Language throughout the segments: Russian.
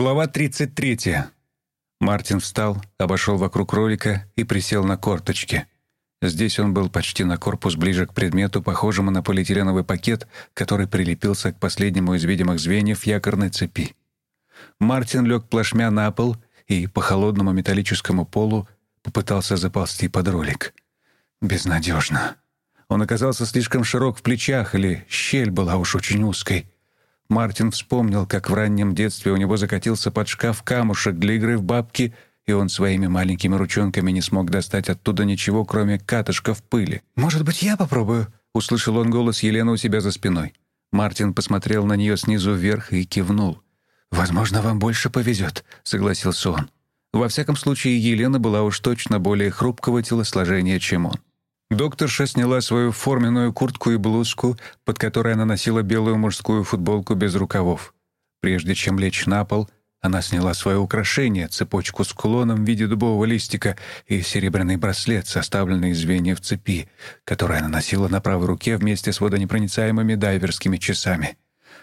Глава 33. Мартин встал, обошел вокруг кролика и присел на корточки. Здесь он был почти на корпус ближе к предмету, похожему на полиэтиленовый пакет, который прилепился к последнему из видимых звеньев якорной цепи. Мартин лег плашмя на пол и по холодному металлическому полу попытался заползти под ролик. Безнадежно. Он оказался слишком широк в плечах, или щель была уж очень узкой. Мартин вспомнил, как в раннем детстве у него закатился под шкаф камушек для игры в бабки, и он своими маленькими ручонками не смог достать оттуда ничего, кроме катышков пыли. «Может быть, я попробую?» — услышал он голос Елены у себя за спиной. Мартин посмотрел на нее снизу вверх и кивнул. «Возможно, вам больше повезет», — согласился он. Во всяком случае, Елена была уж точно более хрупкого телосложения, чем он. Докторша сняла свою форменную куртку и блузку, под которой она носила белую мужскую футболку без рукавов. Прежде чем лечь на пол, она сняла свое украшение, цепочку с кулоном в виде дубового листика и серебряный браслет, составленный из звеньев цепи, который она носила на правой руке вместе с водонепроницаемыми дайверскими часами.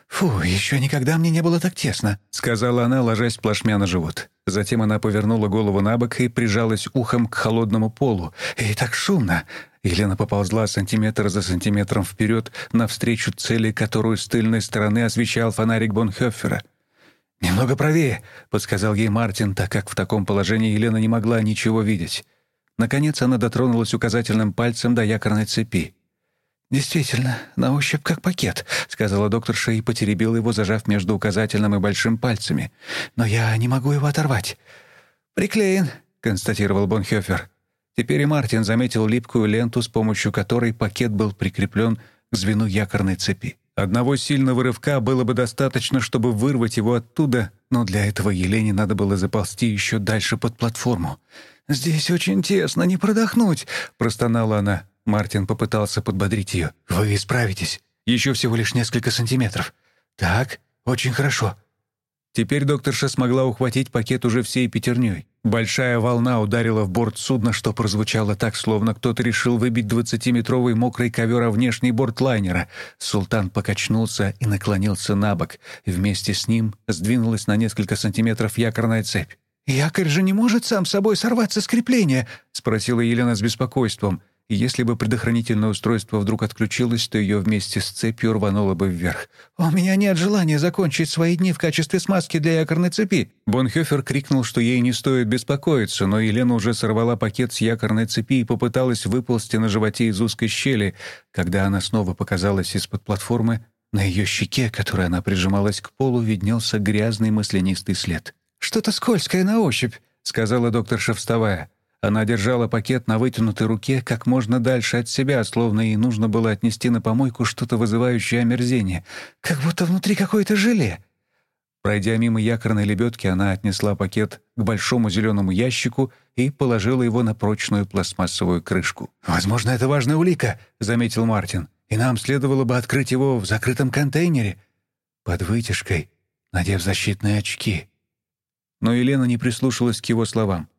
«Фу, еще никогда мне не было так тесно», — сказала она, ложась плашмя на живот. Затем она повернула голову на бок и прижалась ухом к холодному полу. «И так шумно!» Елена поползла сантиметр за сантиметром вперед навстречу цели, которую с тыльной стороны освещал фонарик Бонхёффера. «Немного правее», — подсказал ей Мартин, так как в таком положении Елена не могла ничего видеть. Наконец она дотронулась указательным пальцем до якорной цепи. «Действительно, на ощупь как пакет», — сказала докторша и потеребила его, зажав между указательным и большим пальцами. «Но я не могу его оторвать». «Приклеен», — констатировал Бонхёфер. Теперь и Мартин заметил липкую ленту, с помощью которой пакет был прикреплен к звену якорной цепи. Одного сильного рывка было бы достаточно, чтобы вырвать его оттуда, но для этого Елене надо было заползти еще дальше под платформу. «Здесь очень тесно, не продохнуть», — простонала она. Мартин попытался подбодрить ее. «Вы справитесь. Еще всего лишь несколько сантиметров. Так, очень хорошо». Теперь докторша смогла ухватить пакет уже всей пятерней. Большая волна ударила в борт судна, что прозвучало так, словно кто-то решил выбить двадцатиметровый мокрый ковер о внешний борт лайнера. Султан покачнулся и наклонился на бок. Вместе с ним сдвинулась на несколько сантиметров якорная цепь. «Якорь же не может сам собой сорваться с крепления?» — спросила Елена с беспокойством и если бы предохранительное устройство вдруг отключилось, то ее вместе с цепью рвануло бы вверх. «У меня нет желания закончить свои дни в качестве смазки для якорной цепи!» Бонхёфер крикнул, что ей не стоит беспокоиться, но Елена уже сорвала пакет с якорной цепи и попыталась выползти на животе из узкой щели. Когда она снова показалась из-под платформы, на ее щеке, которой она прижималась к полу, виднелся грязный маслянистый след. «Что-то скользкое на ощупь», — сказала докторша, вставая. Она держала пакет на вытянутой руке как можно дальше от себя, словно ей нужно было отнести на помойку что-то вызывающее омерзение, как будто внутри какое-то желе. Пройдя мимо якорной лебедки, она отнесла пакет к большому зеленому ящику и положила его на прочную пластмассовую крышку. «Возможно, это важная улика», — заметил Мартин, «и нам следовало бы открыть его в закрытом контейнере под вытяжкой, надев защитные очки». Но Елена не прислушалась к его словам.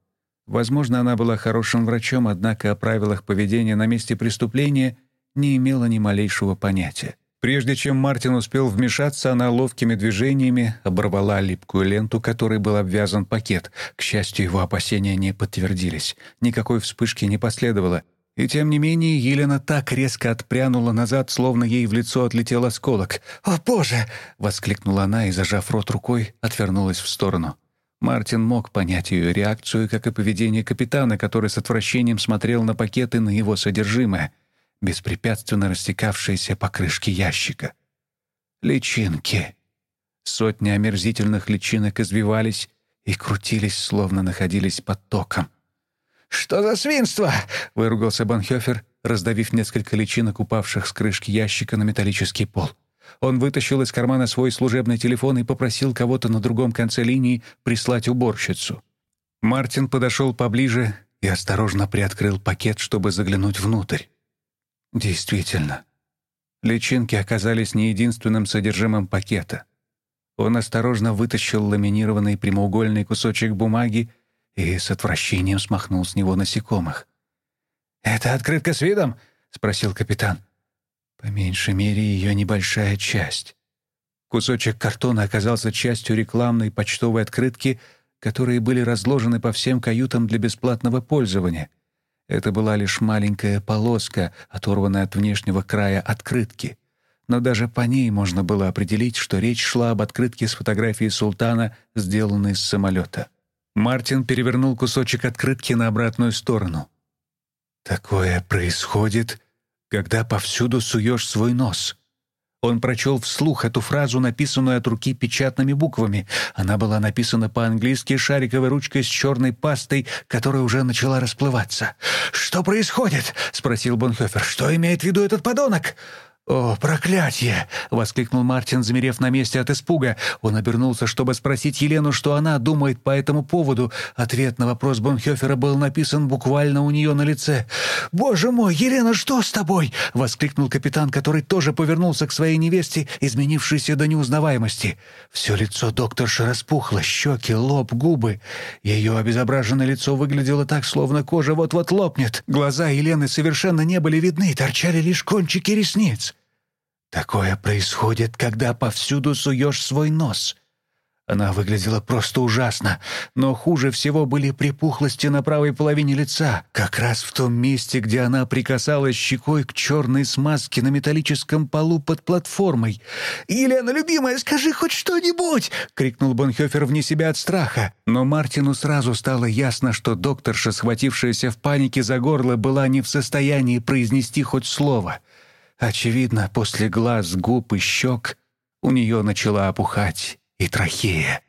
Возможно, она была хорошим врачом, однако о правилах поведения на месте преступления не имела ни малейшего понятия. Прежде чем Мартин успел вмешаться, она ловкими движениями оборвала липкую ленту, которой был обвязан пакет. К счастью, его опасения не подтвердились. Никакой вспышки не последовало. И тем не менее Елена так резко отпрянула назад, словно ей в лицо отлетел осколок. «О, Боже!» — воскликнула она и, зажав рот рукой, отвернулась в сторону. Мартин мог понять ее реакцию, как и поведение капитана, который с отвращением смотрел на пакеты на его содержимое, беспрепятственно растекавшиеся по крышке ящика. Личинки. Сотни омерзительных личинок извивались и крутились, словно находились под током. «Что за свинство?» — выругался Банхёфер, раздавив несколько личинок, упавших с крышки ящика на металлический пол. Он вытащил из кармана свой служебный телефон и попросил кого-то на другом конце линии прислать уборщицу. Мартин подошел поближе и осторожно приоткрыл пакет, чтобы заглянуть внутрь. Действительно, личинки оказались не единственным содержимым пакета. Он осторожно вытащил ламинированный прямоугольный кусочек бумаги и с отвращением смахнул с него насекомых. «Это открытка с видом?» — спросил капитан. По меньшей мере, ее небольшая часть. Кусочек картона оказался частью рекламной почтовой открытки, которые были разложены по всем каютам для бесплатного пользования. Это была лишь маленькая полоска, оторванная от внешнего края открытки. Но даже по ней можно было определить, что речь шла об открытке с фотографией султана, сделанной с самолета. Мартин перевернул кусочек открытки на обратную сторону. «Такое происходит, когда повсюду суешь свой нос», он прочел вслух эту фразу, написанную от руки печатными буквами. Она была написана по-английски шариковой ручкой с черной пастой, которая уже начала расплываться. «Что происходит?» — спросил Бонхёфер. «Что имеет в виду этот подонок?» «О, проклятие!» — воскликнул Мартин, замерев на месте от испуга. Он обернулся, чтобы спросить Елену, что она думает по этому поводу. Ответ на вопрос Бонхёфера был написан буквально у нее на лице. «Боже мой, Елена, что с тобой?» — воскликнул капитан, который тоже повернулся к своей невесте, изменившейся до неузнаваемости. Все лицо докторши распухло, щеки, лоб, губы. Ее обезображенное лицо выглядело так, словно кожа вот-вот лопнет. Глаза Елены совершенно не были видны, торчали лишь кончики ресниц. Такое происходит, когда повсюду суешь свой нос. Она выглядела просто ужасно, но хуже всего были припухлости на правой половине лица, как раз в том месте, где она прикасалась щекой к черной смазке на металлическом полу под платформой. «Елена, любимая, скажи хоть что-нибудь!» — крикнул Бонхёфер вне себя от страха. Но Мартину сразу стало ясно, что докторша, схватившаяся в панике за горло, была не в состоянии произнести хоть слово — Очевидно, после глаз, губ и щек у нее начала опухать и трахея.